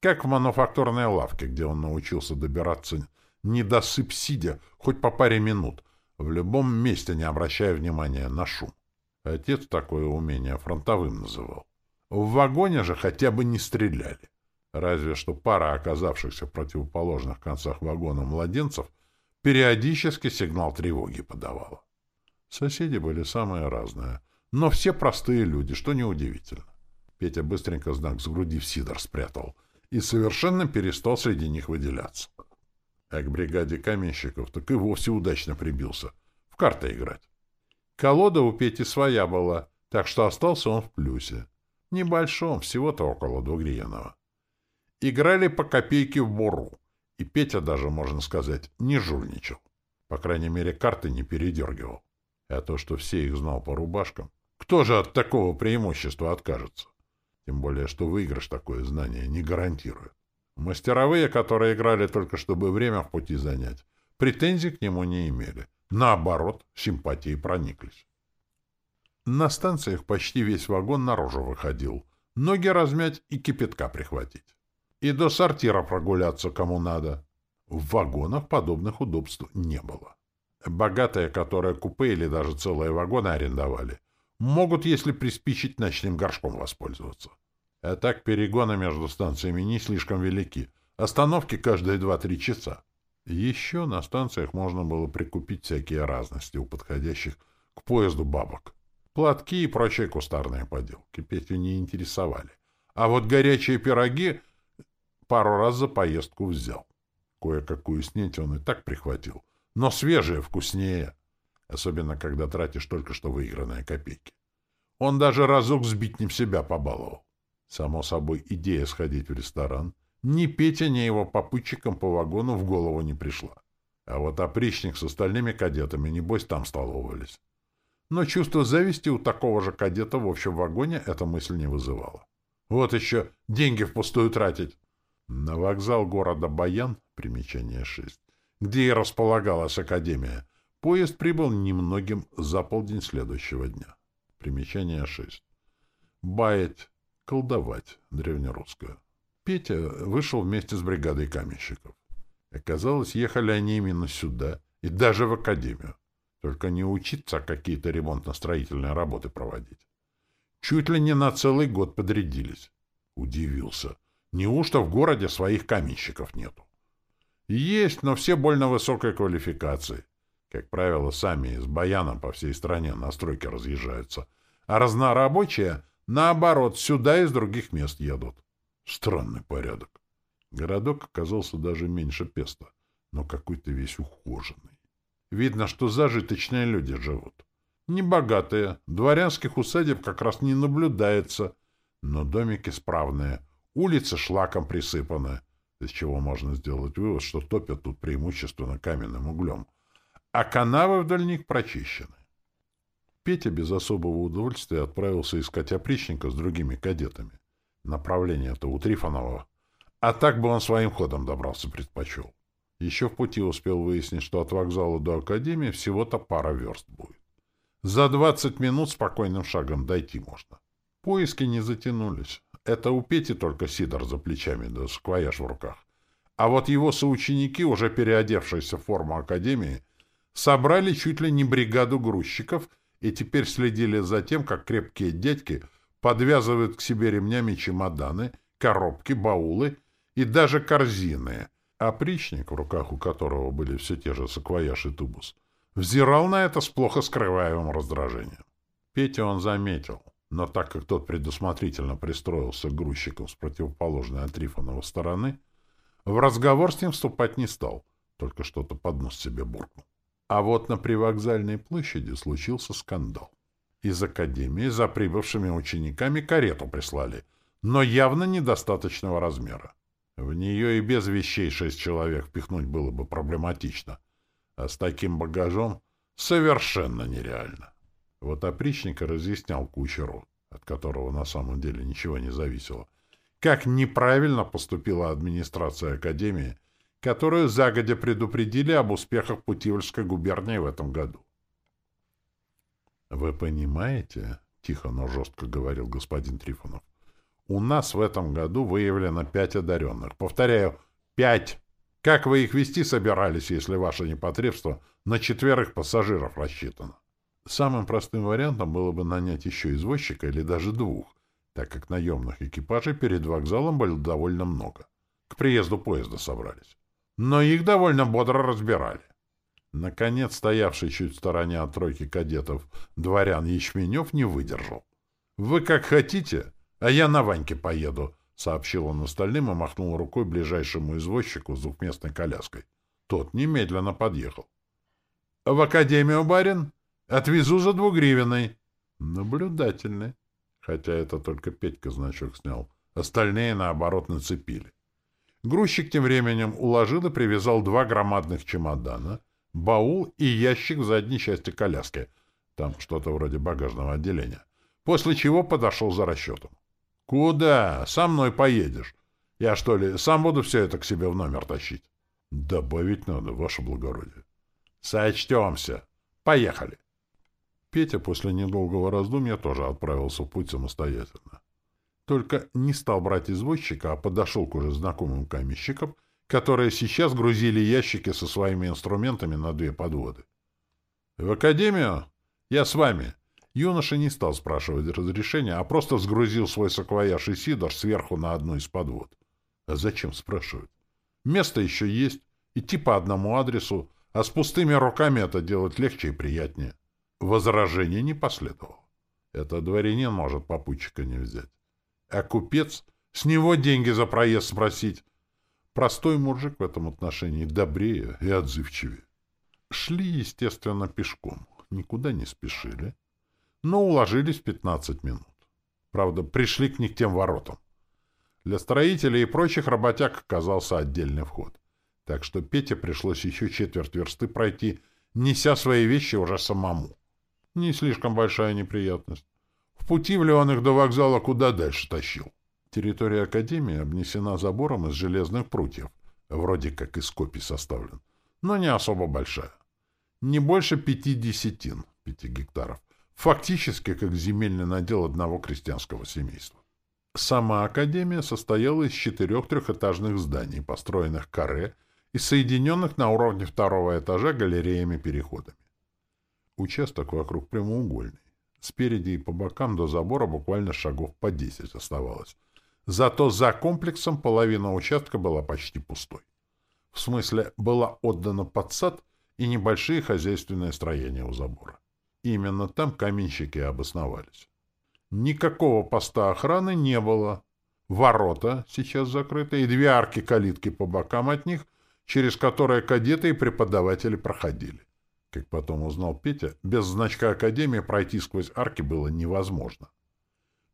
Как в мануфактурной лавке, где он научился добираться недосып сидя, хоть по паре минут, в любом месте не обращая внимания на шум. Отец такое умение фронтовым называл. В вагоне же хотя бы не стреляли. Разве что пара оказавшихся в противоположных концах вагона младенцев периодически сигнал тревоги подавала. Соседи были самые разные, но все простые люди, что неудивительно. Петя быстренько знак с груди в сидор спрятал и совершенно перестал среди них выделяться. А к бригаде каменщиков так и вовсе удачно прибился. В карты играть. Колода у Пети своя была, так что остался он в плюсе. Небольшом, всего-то около двугриенного. Играли по копейке в буру, и Петя даже, можно сказать, не жульничал. По крайней мере, карты не передергивал. А то, что все их знал по рубашкам, кто же от такого преимущества откажется? Тем более, что выигрыш такое знание не гарантирует. Мастеровые, которые играли только чтобы время в пути занять, претензий к нему не имели. Наоборот, симпатии прониклись. На станциях почти весь вагон наружу выходил. Ноги размять и кипятка прихватить. И до сортира прогуляться кому надо. В вагонах подобных удобств не было. Богатые, которые купе или даже целые вагоны арендовали, могут, если приспичить, ночным горшком воспользоваться. А так перегоны между станциями не слишком велики. Остановки каждые два-три часа. Еще на станциях можно было прикупить всякие разности у подходящих к поезду бабок. Платки и прочие кустарные поделки Петю не интересовали. А вот горячие пироги пару раз за поездку взял. Кое-какую снеть он и так прихватил. Но свежие вкуснее. Особенно, когда тратишь только что выигранные копейки. Он даже разок сбить не в себя побаловал. Само собой, идея сходить в ресторан ни Петя, ни его попутчикам по вагону в голову не пришла. А вот опричник с остальными кадетами, небось, там столовались. Но чувство зависти у такого же кадета в общем вагоне эта мысль не вызывала. Вот еще деньги впустую тратить. На вокзал города Баян, примечание 6, где и располагалась академия, поезд прибыл немногим за полдень следующего дня. Примечание 6. Баять, колдовать, древнерусское. Петя вышел вместе с бригадой каменщиков. Оказалось, ехали они именно сюда и даже в академию. Только не учиться, какие-то ремонтно-строительные работы проводить. Чуть ли не на целый год подрядились. Удивился. Неужто в городе своих каменщиков нету? Есть, но все больно высокой квалификации. Как правило, сами из баяном по всей стране на стройке разъезжаются. А разнорабочие, наоборот, сюда из других мест едут. Странный порядок. Городок оказался даже меньше Песта, но какой-то весь ухоженный. Видно, что зажиточные люди живут. Небогатые, дворянских усадеб как раз не наблюдается, но домики справные, улицы шлаком присыпаны, из чего можно сделать вывод, что топят тут преимущественно каменным углем, а канавы вдоль них прочищены. Петя без особого удовольствия отправился искать опричника с другими кадетами. Направление-то у Трифонова. А так бы он своим ходом добрался, предпочел. Еще в пути успел выяснить, что от вокзала до Академии всего-то пара верст будет. За двадцать минут спокойным шагом дойти можно. Поиски не затянулись. Это у Пети только Сидор за плечами да сквояж в руках. А вот его соученики, уже переодевшиеся в форму Академии, собрали чуть ли не бригаду грузчиков и теперь следили за тем, как крепкие дядьки подвязывают к себе ремнями чемоданы, коробки, баулы и даже корзины — Опричник, в руках у которого были все те же саквояж и тубус, взирал на это с плохо скрываемым раздражением. Петя он заметил, но так как тот предусмотрительно пристроился к грузчикам с противоположной от Трифонова стороны, в разговор с ним вступать не стал, только что-то под нос себе буркнул. А вот на привокзальной площади случился скандал. Из академии за прибывшими учениками карету прислали, но явно недостаточного размера. В нее и без вещей шесть человек впихнуть было бы проблематично. А с таким багажом совершенно нереально. Вот опричника разъяснял кучеру, от которого на самом деле ничего не зависело, как неправильно поступила администрация Академии, которую загодя предупредили об успехах Путивльской губернии в этом году. «Вы понимаете, — тихо, но жестко говорил господин Трифонов, — у нас в этом году выявлено пять одаренных. Повторяю, пять! Как вы их вести собирались, если ваше непотребство на четверых пассажиров рассчитано? Самым простым вариантом было бы нанять еще извозчика или даже двух, так как наемных экипажей перед вокзалом было довольно много. К приезду поезда собрались. Но их довольно бодро разбирали. Наконец, стоявший чуть в стороне от тройки кадетов дворян Ячменев не выдержал. — Вы как хотите, а я на Ваньке поеду, — сообщил он остальным и махнул рукой ближайшему извозчику с двухместной коляской. Тот немедленно подъехал. — В академию, барин? Отвезу за двугривенной. — Наблюдательный. Хотя это только Петька значок снял. Остальные, наоборот, нацепили. Грузчик тем временем уложил и привязал два громадных чемодана — баул и ящик в задней части коляски. Там что-то вроде багажного отделения. После чего подошел за расчетом. — Куда? Со мной поедешь. Я что ли, сам буду все это к себе в номер тащить? — Добавить надо, ваше благородие. — Сочтемся. Поехали. Петя после недолгого раздумья тоже отправился в путь самостоятельно. Только не стал брать извозчика, а подошел к уже знакомым каменщикам которые сейчас грузили ящики со своими инструментами на две подводы. «В академию? Я с вами». Юноша не стал спрашивать разрешения, а просто сгрузил свой саквояж и сидор сверху на одну из подвод. А зачем спрашивать? Место еще есть, идти по одному адресу, а с пустыми руками это делать легче и приятнее. Возражений не последовало. Это дворянин может попутчика не взять. А купец, с него деньги за проезд спросить, Простой мужик в этом отношении добрее и отзывчивее. Шли, естественно, пешком, никуда не спешили, но уложились в 15 минут. Правда, пришли к них тем воротам. Для строителей и прочих работяг оказался отдельный вход. Так что Пете пришлось еще четверть версты пройти, неся свои вещи уже самому. Не слишком большая неприятность. В пути в он их до вокзала куда дальше тащил. Территория Академии обнесена забором из железных прутьев, вроде как из копий составлен, но не особо большая. Не больше пяти десятин, пяти гектаров. Фактически как земельный надел одного крестьянского семейства. Сама Академия состояла из четырех трехэтажных зданий, построенных каре и соединенных на уровне второго этажа галереями-переходами. Участок вокруг прямоугольный. Спереди и по бокам до забора буквально шагов по десять оставалось — Зато за комплексом половина участка была почти пустой. В смысле, была отдана под сад и небольшие хозяйственные строения у забора. Именно там каменщики обосновались. Никакого поста охраны не было. Ворота сейчас закрыты, и две арки-калитки по бокам от них, через которые кадеты и преподаватели проходили. Как потом узнал Петя, без значка Академии пройти сквозь арки было невозможно.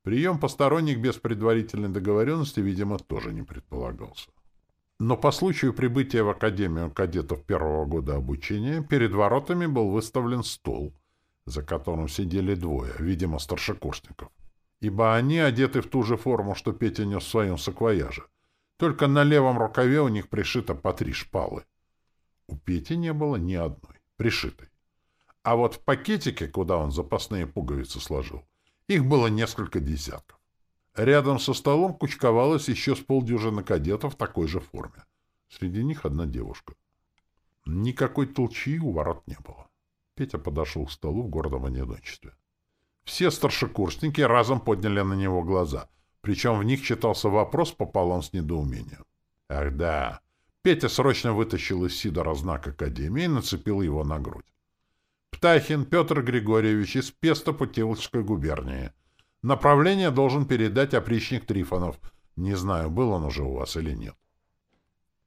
Прием посторонних без предварительной договоренности, видимо, тоже не предполагался. Но по случаю прибытия в Академию кадетов первого года обучения перед воротами был выставлен стол, за которым сидели двое, видимо, старшекурсников. Ибо они одеты в ту же форму, что Петя нес в своем саквояже. Только на левом рукаве у них пришито по три шпалы. У Пети не было ни одной, пришитой. А вот в пакетике, куда он запасные пуговицы сложил, их было несколько десятков. Рядом со столом кучковалось еще с полдюжины кадетов в такой же форме. Среди них одна девушка. Никакой толчии у ворот не было. Петя подошел к столу в гордом одиночестве. Все старшекурсники разом подняли на него глаза, причем в них читался вопрос пополам с недоумением. Ах да! Петя срочно вытащил из Сидора знак Академии и нацепил его на грудь. Птахин Петр Григорьевич из Песто-Путиловской губернии. Направление должен передать опричник Трифонов. Не знаю, был он уже у вас или нет.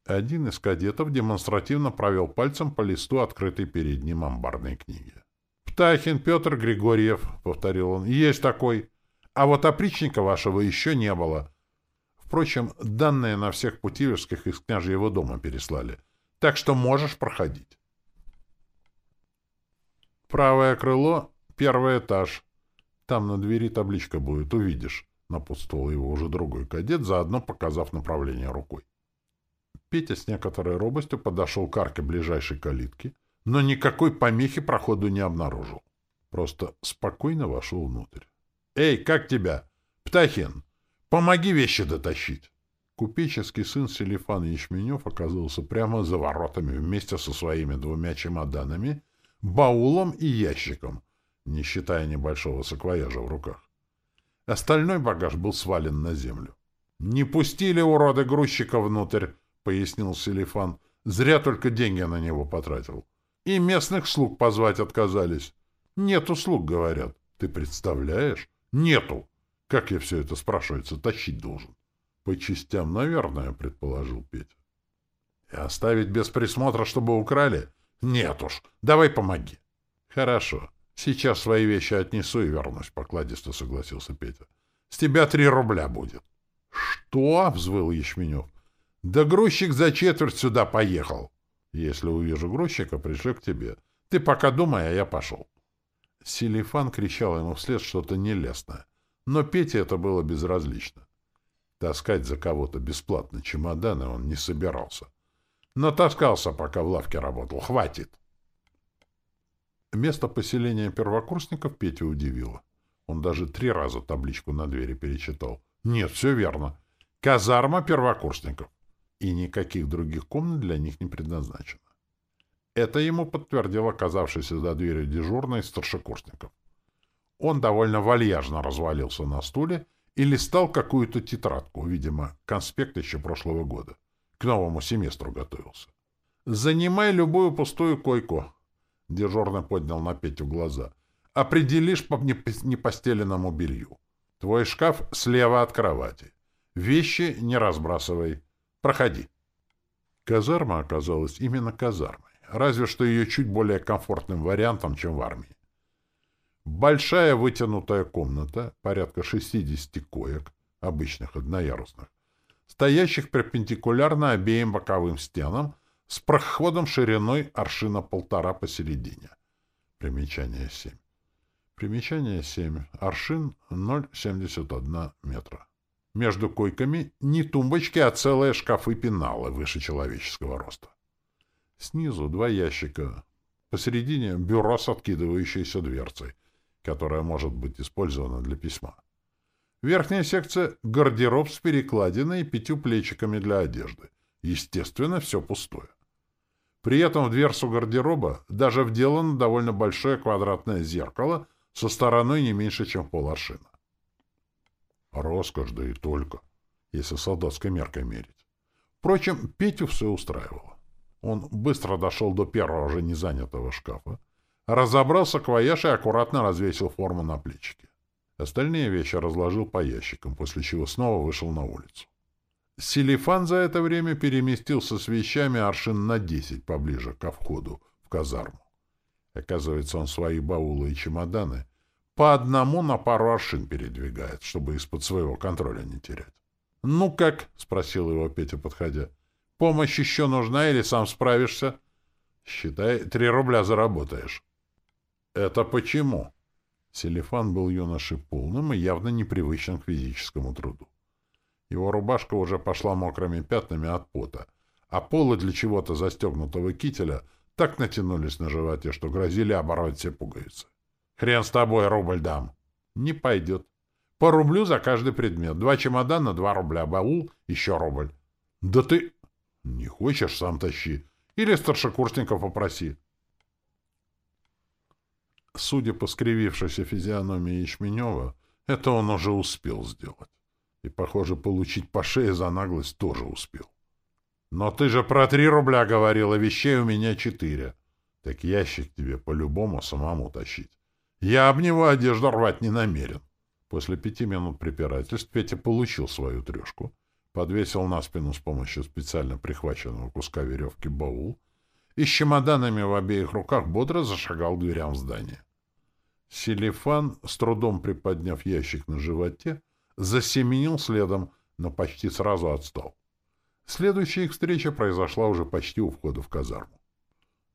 Один из кадетов демонстративно провел пальцем по листу открытой перед ним амбарной книги. «Птахин Петр Григорьев», — повторил он, — «есть такой. А вот опричника вашего еще не было. Впрочем, данные на всех путилевских из княжьего дома переслали. Так что можешь проходить». Правое крыло, первый этаж. Там на двери табличка будет, увидишь. Напутствовал его уже другой кадет, заодно показав направление рукой. Петя с некоторой робостью подошел к арке ближайшей калитки, но никакой помехи проходу не обнаружил. Просто спокойно вошел внутрь. «Эй, как тебя? Птахин, помоги вещи дотащить!» Купеческий сын Селифан Ячменев оказался прямо за воротами вместе со своими двумя чемоданами, баулом и ящиком, не считая небольшого саквояжа в руках. Остальной багаж был свален на землю. «Не пустили уроды грузчика внутрь», — пояснил Селифан. «Зря только деньги на него потратил. И местных слуг позвать отказались. Нету слуг, говорят. Ты представляешь? Нету. Как я все это, спрашивается, тащить должен? По частям, наверное, предположил Петя. И оставить без присмотра, чтобы украли? Нет уж. Давай помоги. Хорошо. Сейчас свои вещи отнесу и вернусь, покладисто согласился Петя. С тебя три рубля будет. Что? взвыл Ячменев. Да грузчик за четверть сюда поехал. Если увижу грузчика, пришлю к тебе. Ты пока думай, а я пошел. Силифан кричал ему вслед что-то нелестное, но Пете это было безразлично. Таскать за кого-то бесплатно чемоданы он не собирался. Но таскался, пока в лавке работал. Хватит! Место поселения первокурсников Петя удивило. Он даже три раза табличку на двери перечитал. Нет, все верно. Казарма первокурсников. И никаких других комнат для них не предназначено. Это ему подтвердил оказавшийся за дверью дежурный старшекурсников. Он довольно вальяжно развалился на стуле и листал какую-то тетрадку, видимо, конспект еще прошлого года. К новому семестру готовился. «Занимай любую пустую койку», — дежурный поднял на Петю глаза. «Определишь по непостеленному белью. Твой шкаф слева от кровати. Вещи не разбрасывай. Проходи». Казарма оказалась именно казармой разве что ее чуть более комфортным вариантом, чем в армии. Большая вытянутая комната, порядка 60 коек, обычных одноярусных, стоящих перпендикулярно обеим боковым стенам, с проходом шириной аршина полтора посередине. Примечание 7. Примечание 7. Аршин 0,71 метра. Между койками не тумбочки, а целые шкафы-пеналы выше человеческого роста. Снизу два ящика. Посередине бюро с откидывающейся дверцей, которая может быть использована для письма. Верхняя секция — гардероб с перекладиной и пятью плечиками для одежды. Естественно, все пустое. При этом в дверцу гардероба даже вделано довольно большое квадратное зеркало со стороной не меньше, чем поларшина. Роскошь, да и только, если солдатской меркой мерить. Впрочем, Петю все устраивало. Он быстро дошел до первого же незанятого шкафа, разобрал саквояж и аккуратно развесил форму на плечике. Остальные вещи разложил по ящикам, после чего снова вышел на улицу. Селифан за это время переместился с вещами аршин на десять поближе ко входу в казарму. Оказывается, он свои баулы и чемоданы по одному на пару аршин передвигает, чтобы из-под своего контроля не терять. — Ну как? — спросил его Петя, подходя. Помощь еще нужна или сам справишься? Считай, три рубля заработаешь. Это почему? Селефан был юношей полным и явно непривычен к физическому труду. Его рубашка уже пошла мокрыми пятнами от пота, а полы для чего-то застегнутого кителя так натянулись на животе, что грозили оборвать все пуговицы. «Хрен с тобой, рубль дам!» «Не пойдет. По рублю за каждый предмет. Два чемодана, два рубля. Баул, еще рубль». «Да ты...» Не хочешь, сам тащи. Или старшекурсников попроси. Судя по скривившейся физиономии Ячменева, это он уже успел сделать. И, похоже, получить по шее за наглость тоже успел. «Но ты же про три рубля говорила, вещей у меня четыре. Так ящик тебе по-любому самому тащить. Я об него одежду рвать не намерен». После пяти минут препирательств Петя получил свою трешку подвесил на спину с помощью специально прихваченного куска веревки баул и с чемоданами в обеих руках бодро зашагал к дверям здания. Селифан, с трудом приподняв ящик на животе, засеменил следом, но почти сразу отстал. Следующая их встреча произошла уже почти у входа в казарму.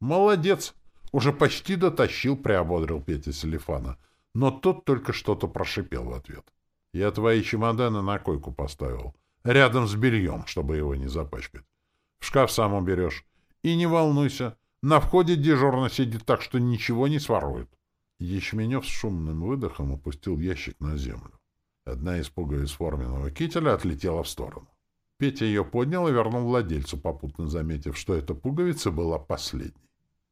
«Молодец! Уже почти дотащил», — приободрил Петя Селифана, но тот только что-то прошипел в ответ. «Я твои чемоданы на койку поставил рядом с бельем, чтобы его не запачкать. В шкаф сам уберешь. И не волнуйся, на входе дежурно сидит так, что ничего не сворует. Ячменев с шумным выдохом опустил ящик на землю. Одна из пуговиц форменного кителя отлетела в сторону. Петя ее поднял и вернул владельцу, попутно заметив, что эта пуговица была последней.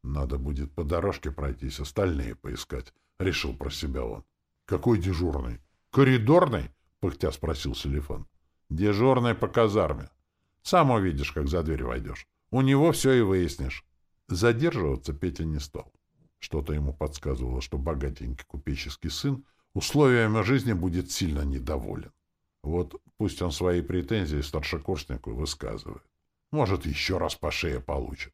Надо будет по дорожке пройтись, остальные поискать, — решил про себя он. — Какой дежурный? — Коридорный? — пыхтя спросил Селифан. — Дежурный по казарме. Сам увидишь, как за дверь войдешь. У него все и выяснишь. Задерживаться Петя не стал. Что-то ему подсказывало, что богатенький купеческий сын условиями жизни будет сильно недоволен. Вот пусть он свои претензии старшекурснику высказывает. Может, еще раз по шее получит.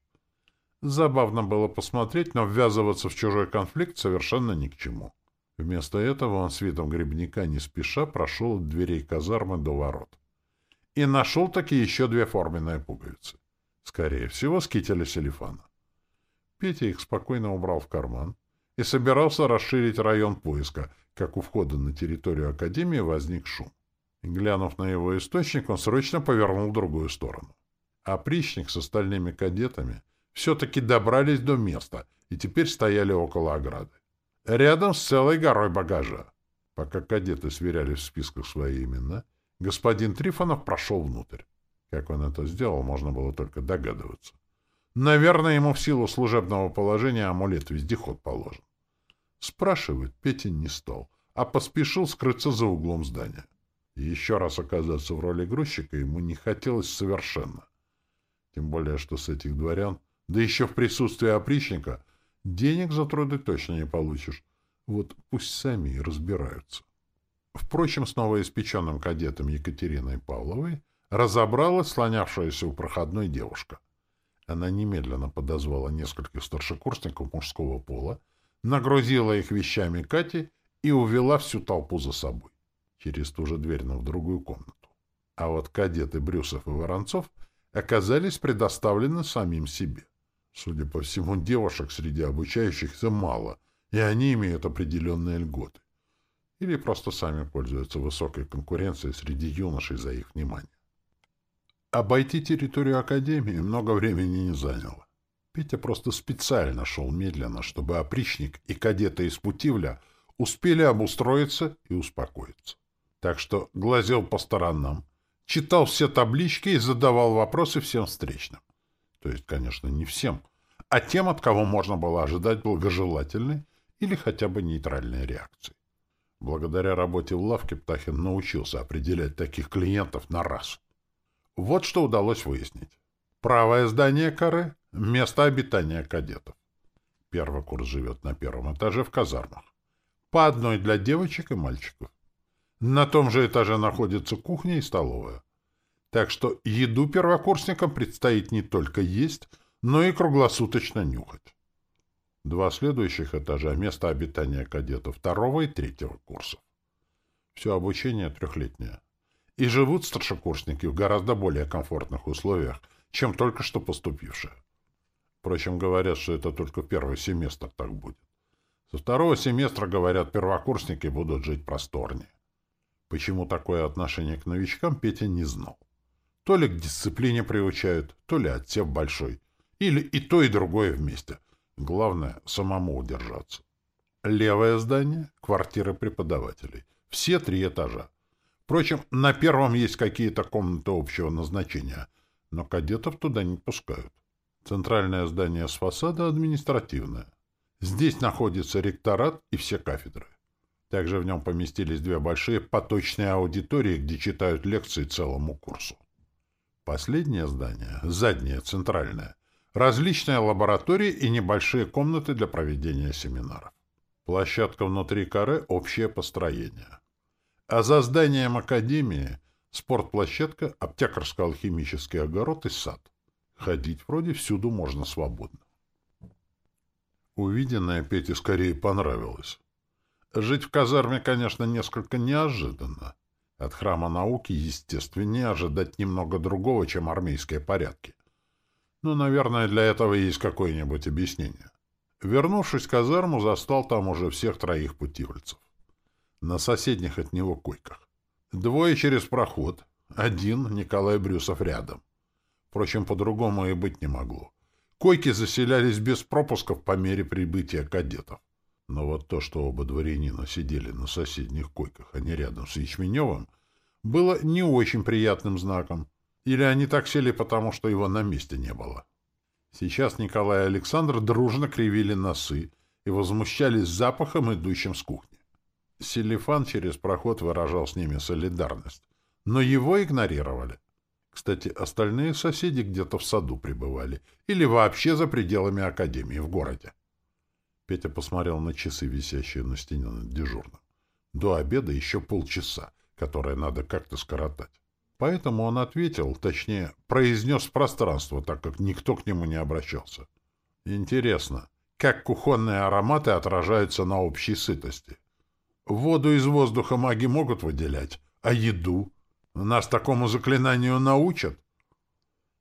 Забавно было посмотреть, но ввязываться в чужой конфликт совершенно ни к чему. Вместо этого он с видом грибника не спеша прошел от дверей казармы до ворот. И нашел таки еще две форменные пуговицы. Скорее всего, с кителя Селифана. Петя их спокойно убрал в карман и собирался расширить район поиска, как у входа на территорию Академии возник шум. Глянув на его источник, он срочно повернул в другую сторону. Опричник с остальными кадетами все-таки добрались до места и теперь стояли около ограды. Рядом с целой горой багажа. Пока кадеты сверяли в списках свои имена, господин Трифонов прошел внутрь. Как он это сделал, можно было только догадываться. Наверное, ему в силу служебного положения амулет-вездеход положен. Спрашивать Петин не стал, а поспешил скрыться за углом здания. Еще раз оказаться в роли грузчика ему не хотелось совершенно. Тем более, что с этих дворян, да еще в присутствии опричника, денег за труды точно не получишь. Вот пусть сами и разбираются. Впрочем, с новоиспеченным кадетом Екатериной Павловой разобралась слонявшаяся у проходной девушка. Она немедленно подозвала нескольких старшекурсников мужского пола, нагрузила их вещами Кати и увела всю толпу за собой. Через ту же дверь, но в другую комнату. А вот кадеты Брюсов и Воронцов оказались предоставлены самим себе. Судя по всему, девушек среди обучающихся мало, и они имеют определенные льготы. Или просто сами пользуются высокой конкуренцией среди юношей за их внимание. Обойти территорию Академии много времени не заняло. Петя просто специально шел медленно, чтобы опричник и кадеты из Путивля успели обустроиться и успокоиться. Так что глазел по сторонам, читал все таблички и задавал вопросы всем встречным. То есть, конечно, не всем, а тем, от кого можно было ожидать благожелательной или хотя бы нейтральной реакции. Благодаря работе в лавке Птахин научился определять таких клиентов на раз. Вот что удалось выяснить. Правое здание коры — место обитания кадетов. Первый курс живет на первом этаже в казармах. По одной для девочек и мальчиков. На том же этаже находится кухня и столовая. Так что еду первокурсникам предстоит не только есть, но и круглосуточно нюхать. Два следующих этажа — место обитания кадетов второго и третьего курсов. Все обучение трехлетнее. И живут старшекурсники в гораздо более комфортных условиях, чем только что поступившие. Впрочем, говорят, что это только первый семестр так будет. Со второго семестра, говорят, первокурсники будут жить просторнее. Почему такое отношение к новичкам, Петя не знал. То ли к дисциплине приучают, то ли отсев большой. Или и то, и другое вместе. Главное — самому удержаться. Левое здание — квартиры преподавателей. Все три этажа. Впрочем, на первом есть какие-то комнаты общего назначения, но кадетов туда не пускают. Центральное здание с фасада административное. Здесь находится ректорат и все кафедры. Также в нем поместились две большие поточные аудитории, где читают лекции целому курсу. Последнее здание, заднее, центральное, различные лаборатории и небольшие комнаты для проведения семинаров. Площадка внутри коры — общее построение. А за зданием академии спортплощадка, аптекарско-алхимический огород и сад. Ходить вроде всюду можно свободно. Увиденное Пете скорее понравилось. Жить в казарме, конечно, несколько неожиданно. От храма науки естественнее ожидать немного другого, чем армейские порядки. Но, наверное, для этого есть какое-нибудь объяснение. Вернувшись в казарму, застал там уже всех троих путивальцев на соседних от него койках. Двое через проход, один Николай Брюсов рядом. Впрочем, по-другому и быть не могло. Койки заселялись без пропусков по мере прибытия кадетов. Но вот то, что оба дворянина сидели на соседних койках, а не рядом с Ячменевым, было не очень приятным знаком. Или они так сели, потому что его на месте не было. Сейчас Николай и Александр дружно кривили носы и возмущались запахом, идущим с кухни. Селифан через проход выражал с ними солидарность, но его игнорировали. Кстати, остальные соседи где-то в саду пребывали или вообще за пределами академии в городе. Петя посмотрел на часы, висящие на стене над дежурным. До обеда еще полчаса, которое надо как-то скоротать. Поэтому он ответил, точнее, произнес пространство, так как никто к нему не обращался. Интересно, как кухонные ароматы отражаются на общей сытости? Воду из воздуха маги могут выделять, а еду? Нас такому заклинанию научат?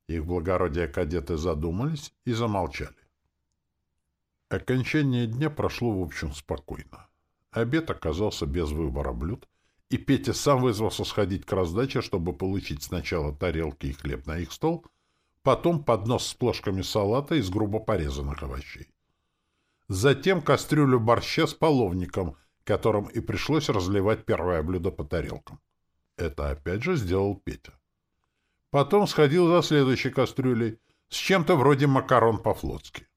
Их благородие кадеты задумались и замолчали. Окончание дня прошло, в общем, спокойно. Обед оказался без выбора блюд, и Петя сам вызвался сходить к раздаче, чтобы получить сначала тарелки и хлеб на их стол, потом поднос с плошками салата из грубо порезанных овощей. Затем кастрюлю борща с половником, которым и пришлось разливать первое блюдо по тарелкам. Это опять же сделал Петя. Потом сходил за следующей кастрюлей, с чем-то вроде макарон по-флотски.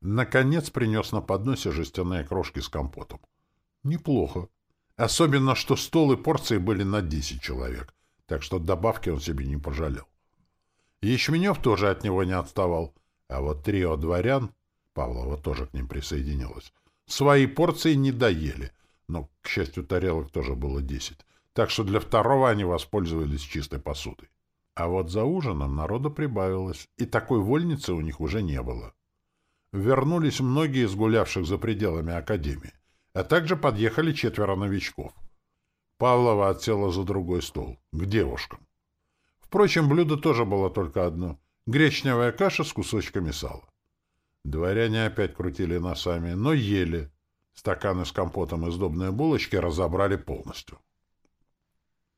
Наконец принес на подносе жестяные крошки с компотом. Неплохо. Особенно, что стол и порции были на 10 человек, так что добавки он себе не пожалел. Ячменев тоже от него не отставал, а вот трио дворян, Павлова тоже к ним присоединилась, свои порции не доели, но, к счастью, тарелок тоже было 10, так что для второго они воспользовались чистой посудой. А вот за ужином народа прибавилось, и такой вольницы у них уже не было. Вернулись многие из гулявших за пределами академии а также подъехали четверо новичков. Павлова отсела за другой стол, к девушкам. Впрочем, блюдо тоже было только одно — гречневая каша с кусочками сала. Дворяне опять крутили носами, но ели. Стаканы с компотом и сдобные булочки разобрали полностью.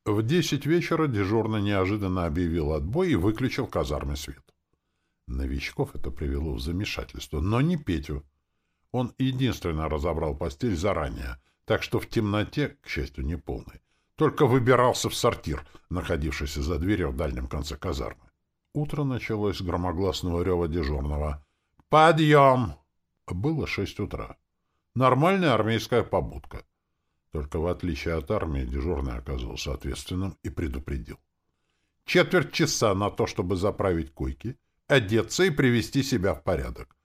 В десять вечера дежурный неожиданно объявил отбой и выключил казармы свет. Новичков это привело в замешательство, но не Петю. Он единственно разобрал постель заранее, так что в темноте, к счастью, не полной, только выбирался в сортир, находившийся за дверью в дальнем конце казармы. Утро началось с громогласного рева дежурного. «Подъем!» Было шесть утра. Нормальная армейская побудка. Только в отличие от армии дежурный оказался ответственным и предупредил. Четверть часа на то, чтобы заправить койки, одеться и привести себя в порядок.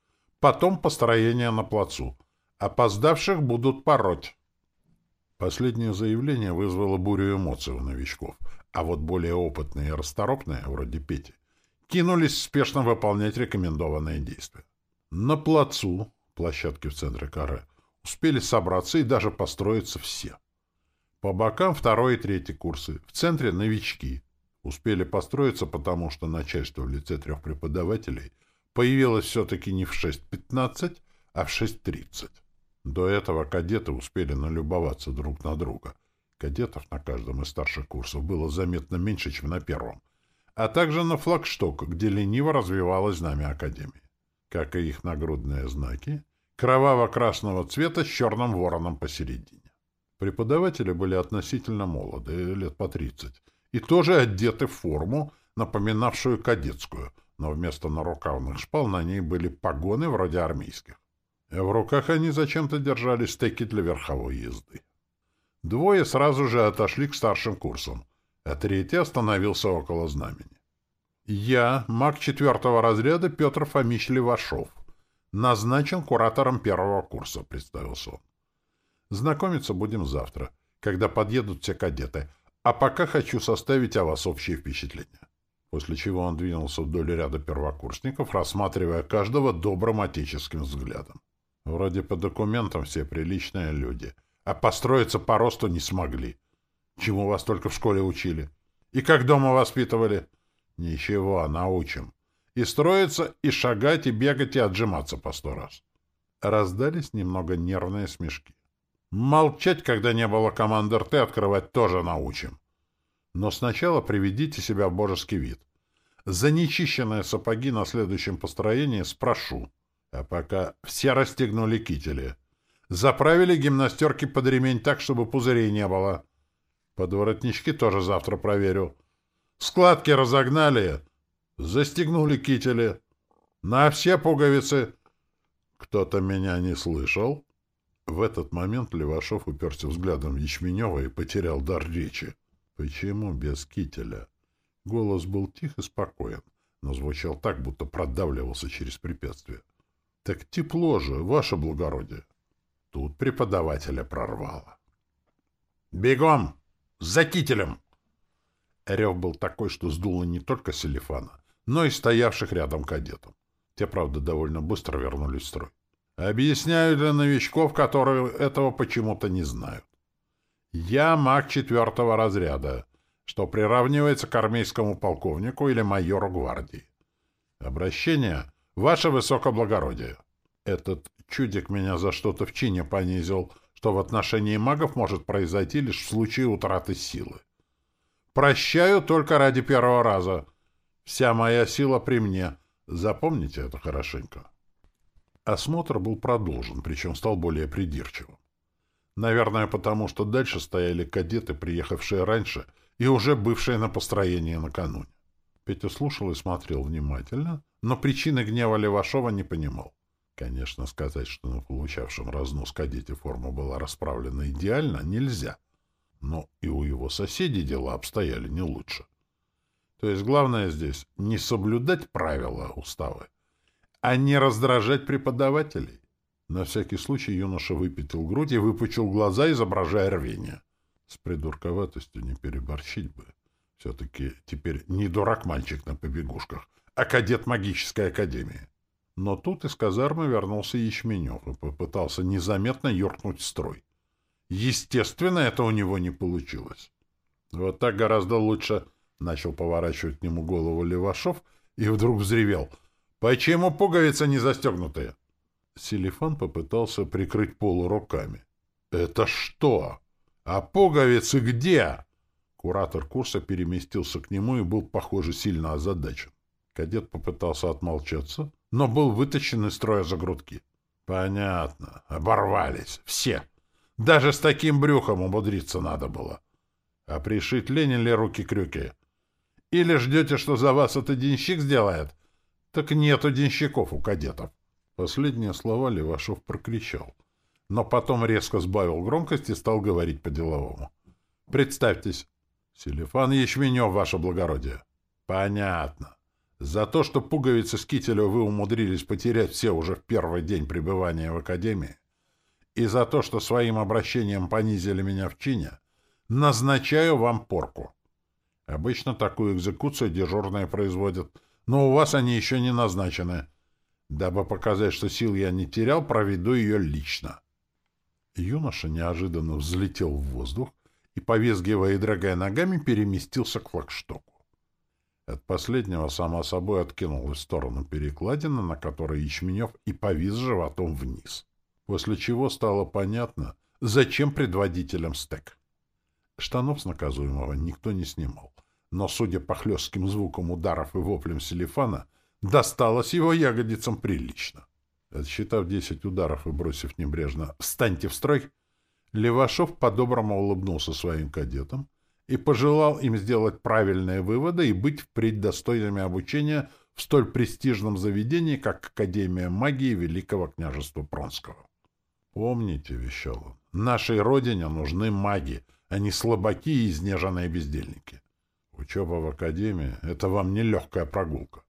Потом построение на плацу. Опоздавших будут пороть. Последнее заявление вызвало бурю эмоций у новичков, а вот более опытные и расторопные, вроде Пети, кинулись спешно выполнять рекомендованные действия. На плацу, площадке в центре каре, успели собраться и даже построиться все. По бокам второй и третий курсы, в центре новички. Успели построиться, потому что начальство в лице трех преподавателей – появилась все-таки не в 6.15, а в 6.30. До этого кадеты успели налюбоваться друг на друга. Кадетов на каждом из старших курсов было заметно меньше, чем на первом, а также на флагшток, где лениво развивалось знамя Академии. Как и их нагрудные знаки, кроваво-красного цвета с черным вороном посередине. Преподаватели были относительно молоды, лет по 30, и тоже одеты в форму, напоминавшую кадетскую — но вместо нарукавных шпал на ней были погоны вроде армейских. И в руках они зачем-то держали стеки для верховой езды. Двое сразу же отошли к старшим курсам, а третий остановился около знамени. «Я, маг четвертого разряда Петр Фомич Левашов, назначен куратором первого курса», — представился он. «Знакомиться будем завтра, когда подъедут все кадеты, а пока хочу составить о вас общее впечатление» после чего он двинулся вдоль ряда первокурсников, рассматривая каждого добрым отеческим взглядом. Вроде по документам все приличные люди, а построиться по росту не смогли. Чему вас только в школе учили? И как дома воспитывали? Ничего, научим. И строиться, и шагать, и бегать, и отжиматься по сто раз. Раздались немного нервные смешки. Молчать, когда не было команды РТ, открывать тоже научим. Но сначала приведите себя в божеский вид. За нечищенные сапоги на следующем построении спрошу. А пока все расстегнули кители. Заправили гимнастерки под ремень так, чтобы пузырей не было. Подворотнички тоже завтра проверю. Складки разогнали. Застегнули кители. На все пуговицы. Кто-то меня не слышал. В этот момент Левашов уперся взглядом в Ячменева и потерял дар речи. Почему без кителя? Голос был тих и спокоен, но звучал так, будто продавливался через препятствие. — Так тепло же, ваше благородие. Тут преподавателя прорвало. — Бегом! За кителем! Рев был такой, что сдуло не только Селифана, но и стоявших рядом кадетов. Те, правда, довольно быстро вернулись в строй. Объясняю для новичков, которые этого почему-то не знают. Я маг четвертого разряда, что приравнивается к армейскому полковнику или майору гвардии. Обращение — ваше высокоблагородие. Этот чудик меня за что-то в чине понизил, что в отношении магов может произойти лишь в случае утраты силы. Прощаю только ради первого раза. Вся моя сила при мне. Запомните это хорошенько. Осмотр был продолжен, причем стал более придирчивым. Наверное, потому что дальше стояли кадеты, приехавшие раньше и уже бывшие на построении накануне. Петя слушал и смотрел внимательно, но причины гнева Левашова не понимал. Конечно, сказать, что на получавшем разнос кадете форма была расправлена идеально, нельзя. Но и у его соседей дела обстояли не лучше. То есть главное здесь не соблюдать правила уставы, а не раздражать преподавателей. На всякий случай юноша выпятил грудь и выпучил глаза, изображая рвение. С придурковатостью не переборщить бы. Все-таки теперь не дурак мальчик на побегушках, а кадет магической академии. Но тут из казармы вернулся Ячменев и попытался незаметно юркнуть в строй. Естественно, это у него не получилось. Вот так гораздо лучше, — начал поворачивать к нему голову Левашов и вдруг взревел. — Почему пуговицы не застегнутые? Селифан попытался прикрыть полу руками. — Это что? А пуговицы где? Куратор курса переместился к нему и был, похоже, сильно озадачен. Кадет попытался отмолчаться, но был вытащен из строя за грудки. Понятно. Оборвались. Все. Даже с таким брюхом умудриться надо было. А пришить Ленин ли руки-крюки? Или ждете, что за вас это денщик сделает? Так нету денщиков у кадетов. Последние слова Левашов прокричал. Но потом резко сбавил громкость и стал говорить по-деловому. Представьтесь. Селефан Ячменев, ваше благородие. Понятно. За то, что пуговицы с кителя вы умудрились потерять все уже в первый день пребывания в Академии, и за то, что своим обращением понизили меня в чине, назначаю вам порку. Обычно такую экзекуцию дежурные производят, но у вас они еще не назначены. Дабы показать, что сил я не терял, проведу ее лично. Юноша неожиданно взлетел в воздух и, повизгивая и драгая ногами, переместился к флагштоку. От последнего, само собой, откинулась в сторону перекладина, на которой Ячменев и повис животом вниз. После чего стало понятно, зачем предводителям стек. Штанов с наказуемого никто не снимал, но, судя по хлестким звукам ударов и воплям Селифана, досталось его ягодицам прилично. Отсчитав десять ударов и бросив небрежно «Встаньте в строй!», Левашов по-доброму улыбнулся своим кадетам, и пожелал им сделать правильные выводы и быть впредь достойными обучения в столь престижном заведении, как Академия магии Великого княжества Пронского. «Помните, — вещал он, — нашей родине нужны маги, а не слабаки и изнеженные бездельники. Учеба в Академии — это вам не легкая прогулка.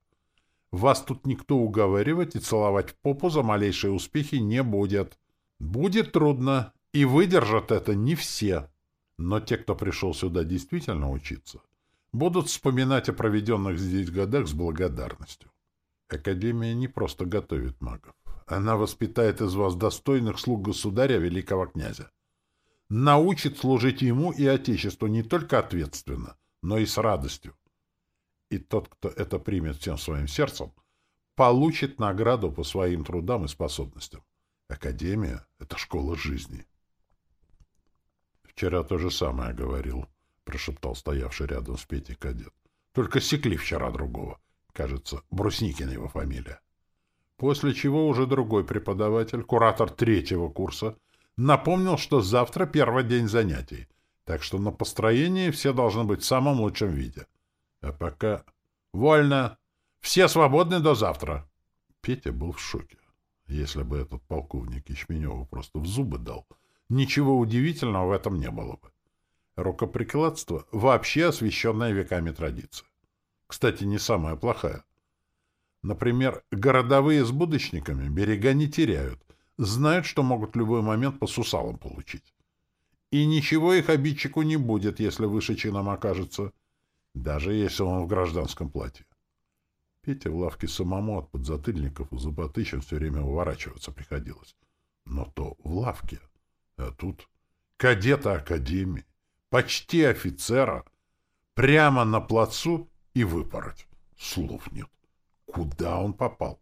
Вас тут никто уговаривать и целовать в попу за малейшие успехи не будет. Будет трудно, и выдержат это не все». Но те, кто пришел сюда действительно учиться, будут вспоминать о проведенных здесь годах с благодарностью. Академия не просто готовит магов. Она воспитает из вас достойных слуг государя великого князя. Научит служить ему и Отечеству не только ответственно, но и с радостью. И тот, кто это примет всем своим сердцем, получит награду по своим трудам и способностям. Академия — это школа жизни. Вчера то же самое говорил, — прошептал стоявший рядом с Петей кадет. Только секли вчера другого. кажется, Брусникин его фамилия. После чего уже другой преподаватель, куратор третьего курса, напомнил, что завтра первый день занятий, так что на построении все должны быть в самом лучшем виде. А пока... Вольно! Все свободны до завтра! Петя был в шоке. Если бы этот полковник Ячменеву просто в зубы дал, ничего удивительного в этом не было бы. Рукоприкладство — вообще освященная веками традиция. Кстати, не самая плохая. Например, городовые с будочниками берега не теряют, знают, что могут в любой момент по сусалам получить. И ничего их обидчику не будет, если выше чином окажется, даже если он в гражданском платье. Петя в лавке самому от подзатыльников у зуботычин все время уворачиваться приходилось. Но то в лавке, а тут кадета академии, почти офицера, прямо на плацу и выпороть. Слов нет. Куда он попал?